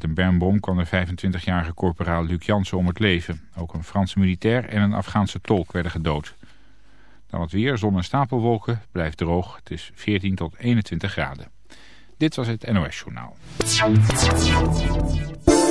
Met een bermbom kwam de 25-jarige corporaal Luc Jansen om het leven. Ook een Franse militair en een Afghaanse tolk werden gedood. Dan het weer, zon en stapelwolken, blijft droog. Het is 14 tot 21 graden. Dit was het NOS Journaal.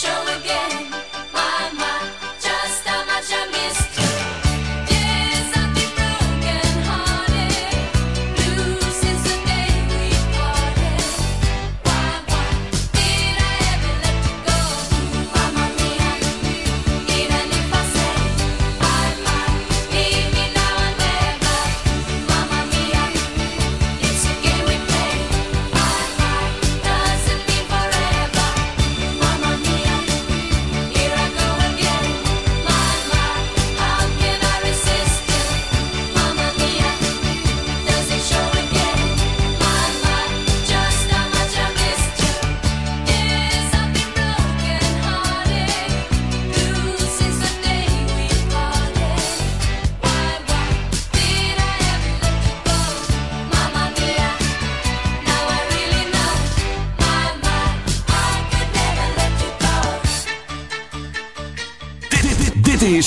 show again.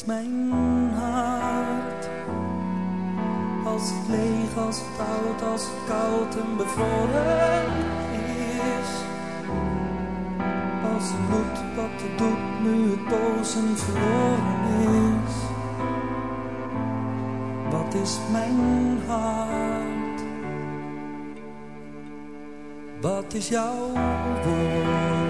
Is mijn hart? Als het leeg, als het oud, als het koud en bevroren is. Als het moet wat het doet, nu het boos en verloren is. Wat is mijn hart? Wat is jouw woord?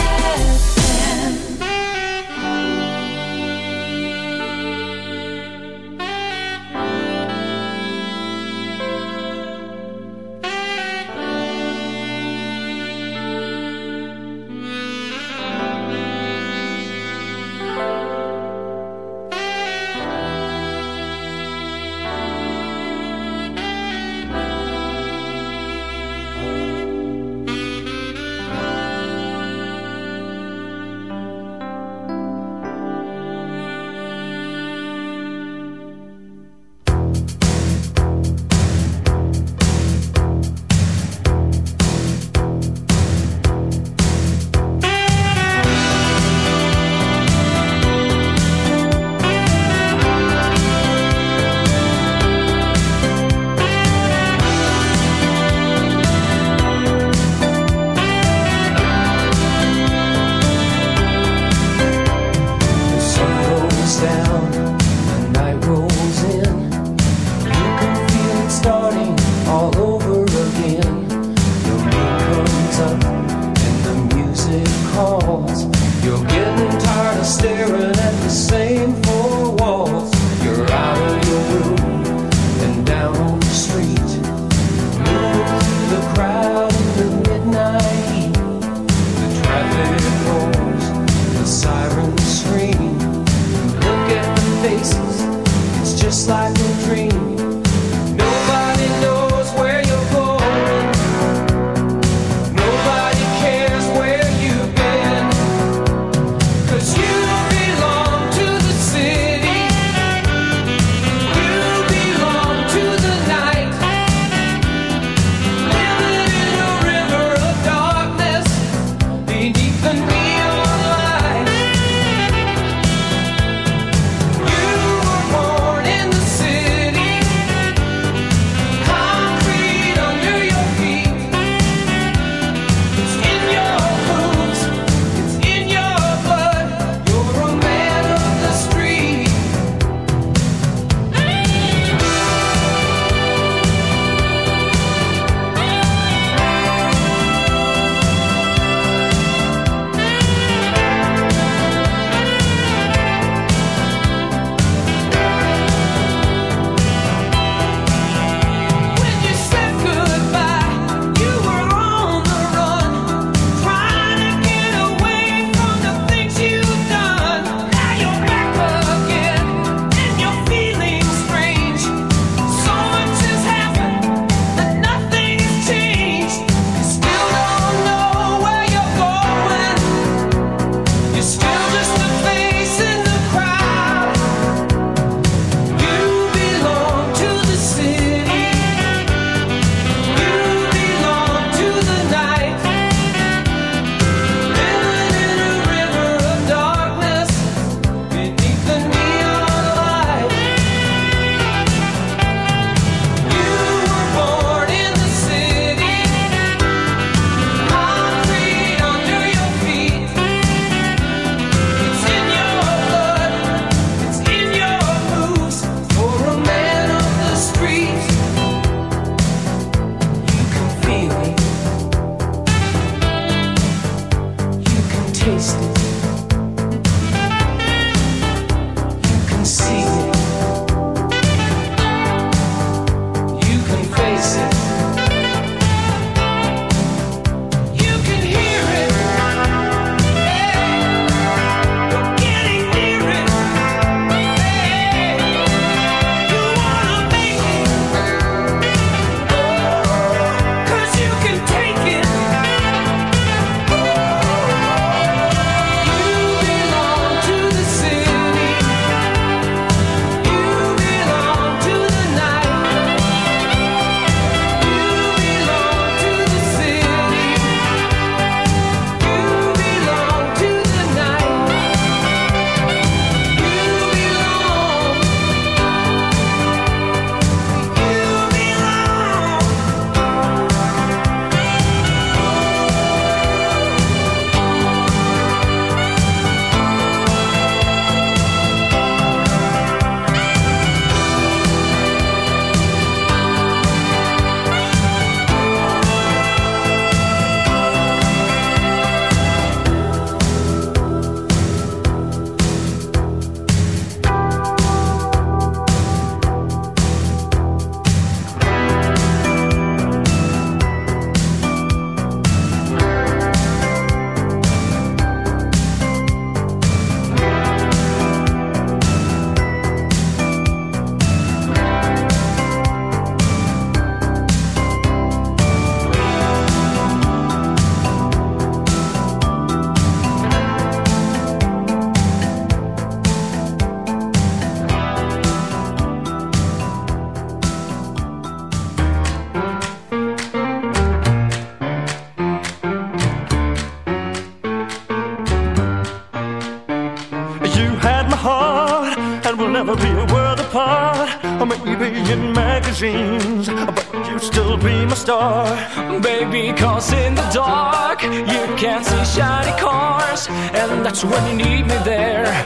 Cause in the dark you can't see shiny cars And that's when you need me there.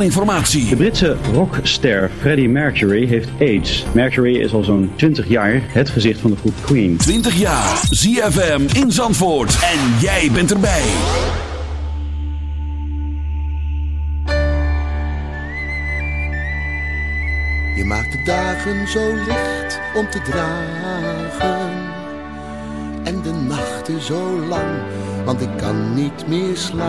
informatie. De Britse rockster Freddie Mercury heeft AIDS. Mercury is al zo'n 20 jaar het gezicht van de groep Queen. 20 jaar, ZFM in Zandvoort. En jij bent erbij. Je maakt de dagen zo licht om te dragen. En de nachten zo lang, want ik kan niet meer slapen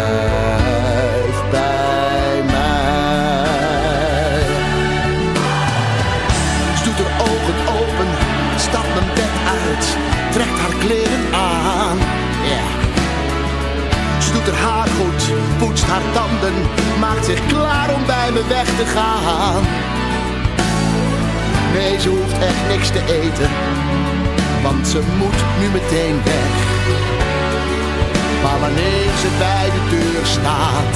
doet haar haar goed, poetst haar tanden, maakt zich klaar om bij me weg te gaan. Nee, ze hoeft echt niks te eten, want ze moet nu meteen weg. Maar wanneer ze bij de deur staat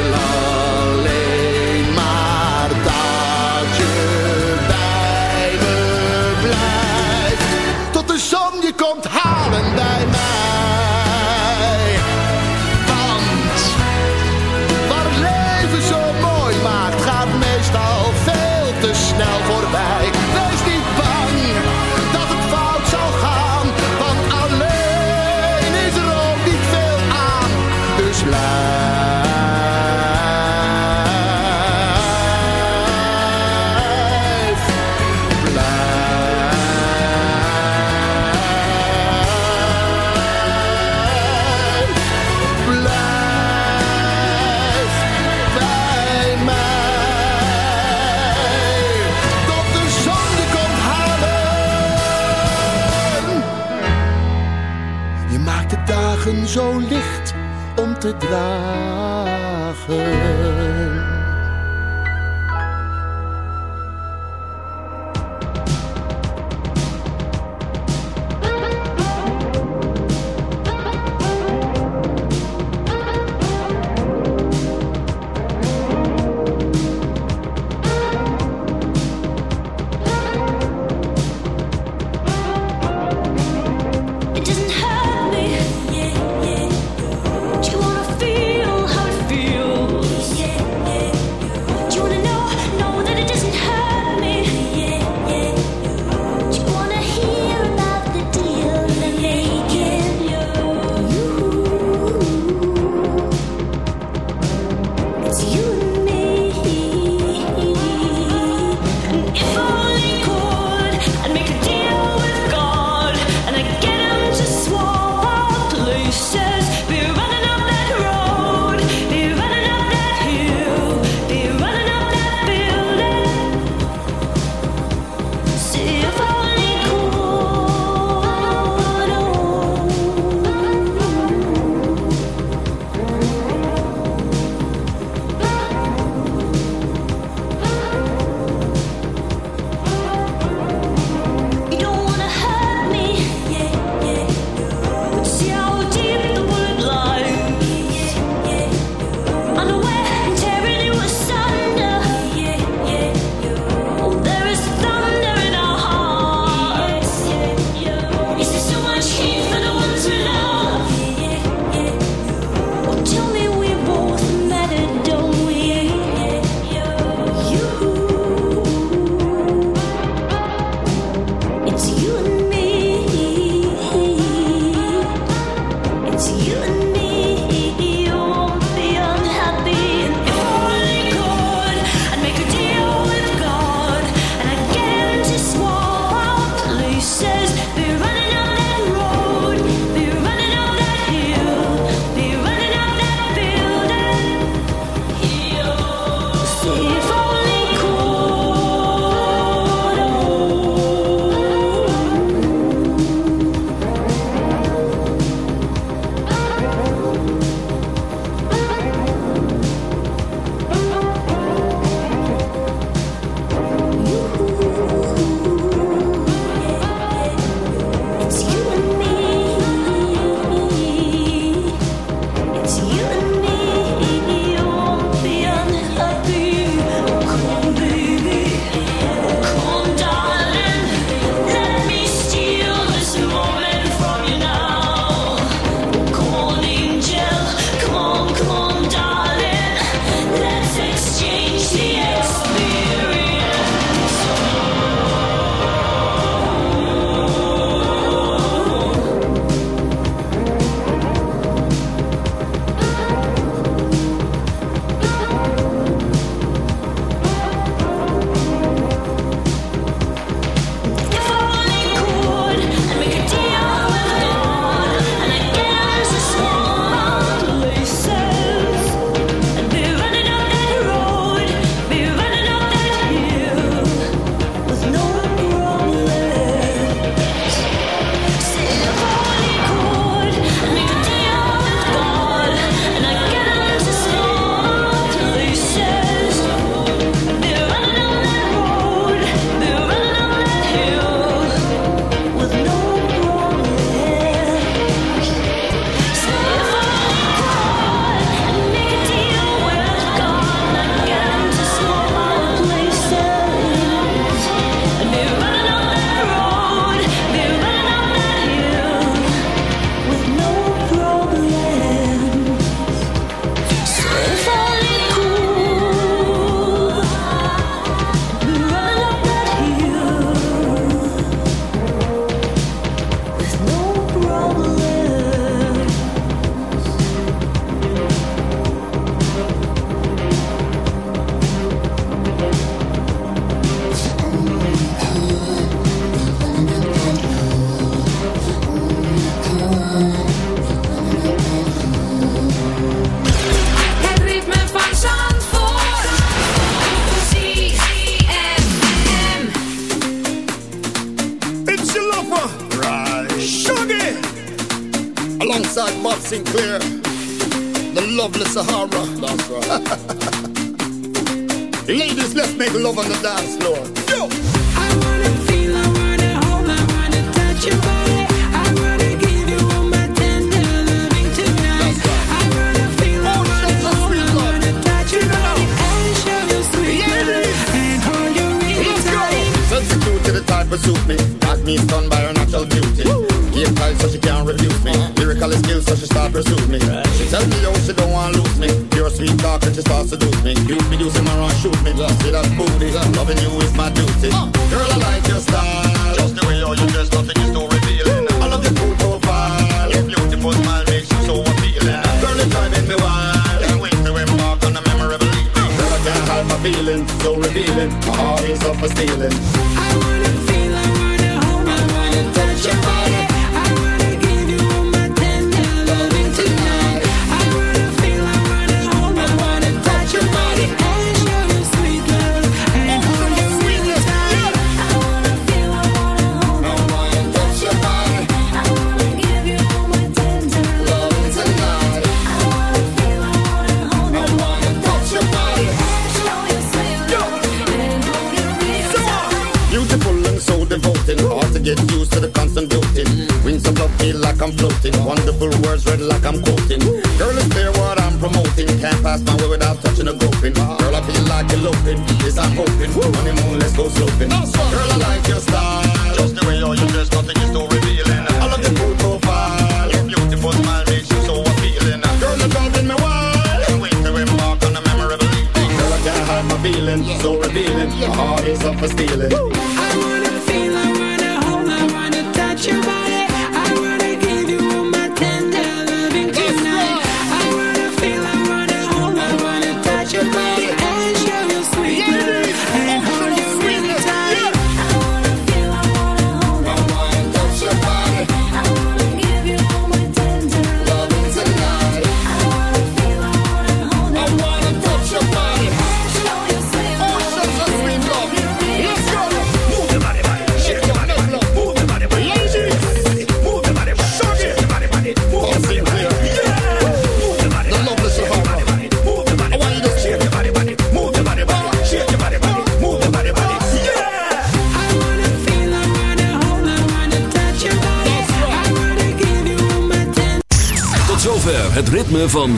te dragen. I'm hoping. Honeymoon, let's go sloping.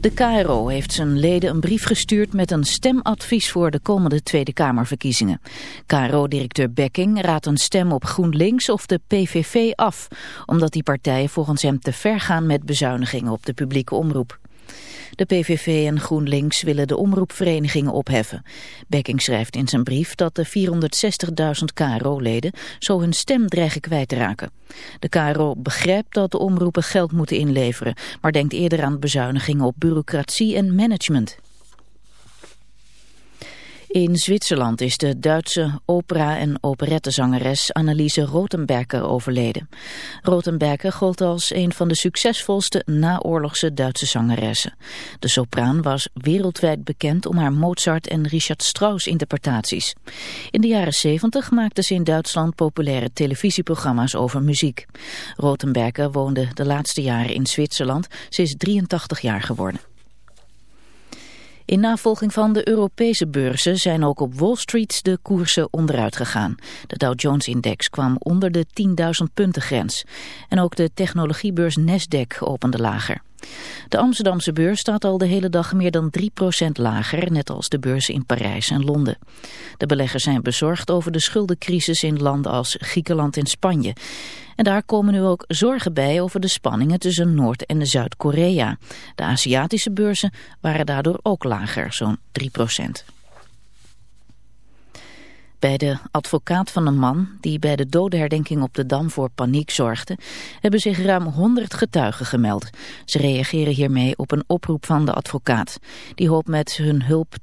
De KRO heeft zijn leden een brief gestuurd met een stemadvies voor de komende Tweede Kamerverkiezingen. KRO-directeur Bekking raadt een stem op GroenLinks of de PVV af, omdat die partijen volgens hem te ver gaan met bezuinigingen op de publieke omroep. De PVV en GroenLinks willen de omroepverenigingen opheffen. Bekking schrijft in zijn brief dat de 460.000 KRO-leden zo hun stem dreigen kwijt te raken. De KRO begrijpt dat de omroepen geld moeten inleveren, maar denkt eerder aan bezuinigingen op bureaucratie en management. In Zwitserland is de Duitse opera- en operettezangeres Anneliese Rothenberger overleden. Rothenberger gold als een van de succesvolste naoorlogse Duitse zangeressen. De sopraan was wereldwijd bekend om haar Mozart- en Richard Strauss-interpretaties. In de jaren 70 maakte ze in Duitsland populaire televisieprogramma's over muziek. Rothenberger woonde de laatste jaren in Zwitserland. Ze is 83 jaar geworden. In navolging van de Europese beurzen zijn ook op Wall Street de koersen onderuit gegaan. De Dow Jones-index kwam onder de 10.000 punten grens. En ook de technologiebeurs Nasdaq opende lager. De Amsterdamse beurs staat al de hele dag meer dan 3% lager, net als de beurzen in Parijs en Londen. De beleggers zijn bezorgd over de schuldencrisis in landen als Griekenland en Spanje. En daar komen nu ook zorgen bij over de spanningen tussen Noord- en Zuid-Korea. De Aziatische beurzen waren daardoor ook lager, zo'n 3%. Bij de advocaat van een man die bij de dodenherdenking op de Dam voor paniek zorgde, hebben zich ruim 100 getuigen gemeld. Ze reageren hiermee op een oproep van de advocaat. Die hoopt met hun hulp te